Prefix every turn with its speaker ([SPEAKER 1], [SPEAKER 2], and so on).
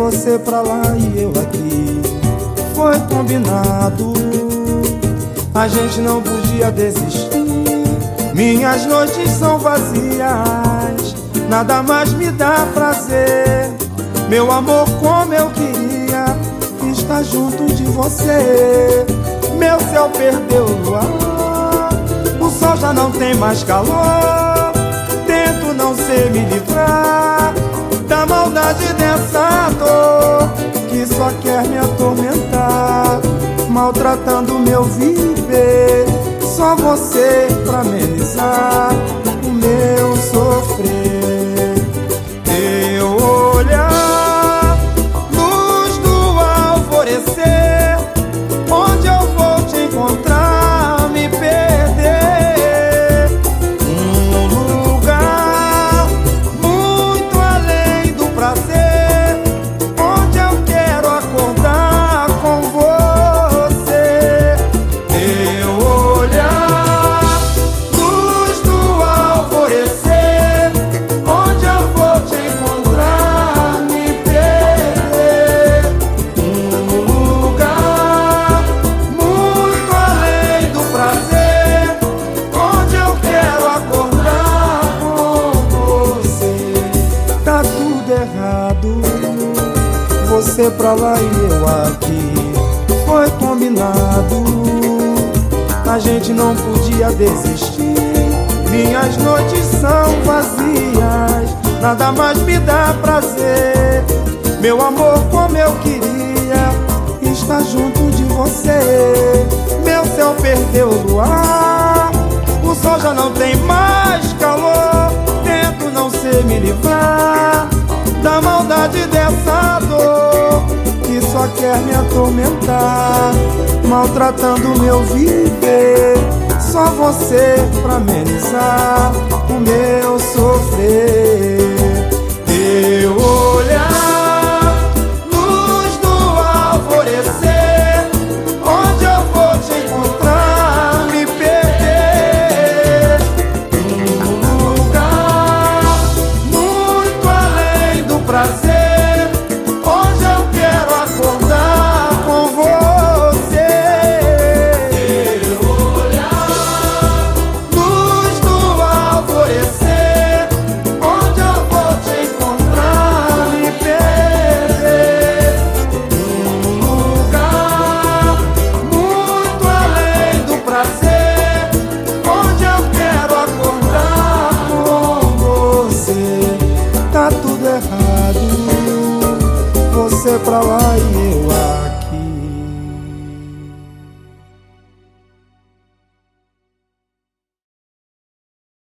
[SPEAKER 1] Você pra lá e eu aqui. Foi combinado, a gente não podia desistir. Minhas noites são vazias, nada mais me dá prazer. Meu amor, como eu queria estar junto de você. Meu céu perdeu o luar, o sol já não tem mais calor. Tento não ser me livrar da maldade dessa dor que só quer me atormentar, maltratando meu viver. Só você pra amenizar errado, você pra lá e eu aqui. Foi combinado, a gente não podia desistir. Minhas noites são vazias, nada mais me dá prazer. Meu amor, como eu queria estar junto de você. Meu céu perdeu o luar, o sol já não tem mais quer me atormentar, maltratando meu viver. Só você pra amenizar o meu sofrer. Errado, você pra lá e eu aqui.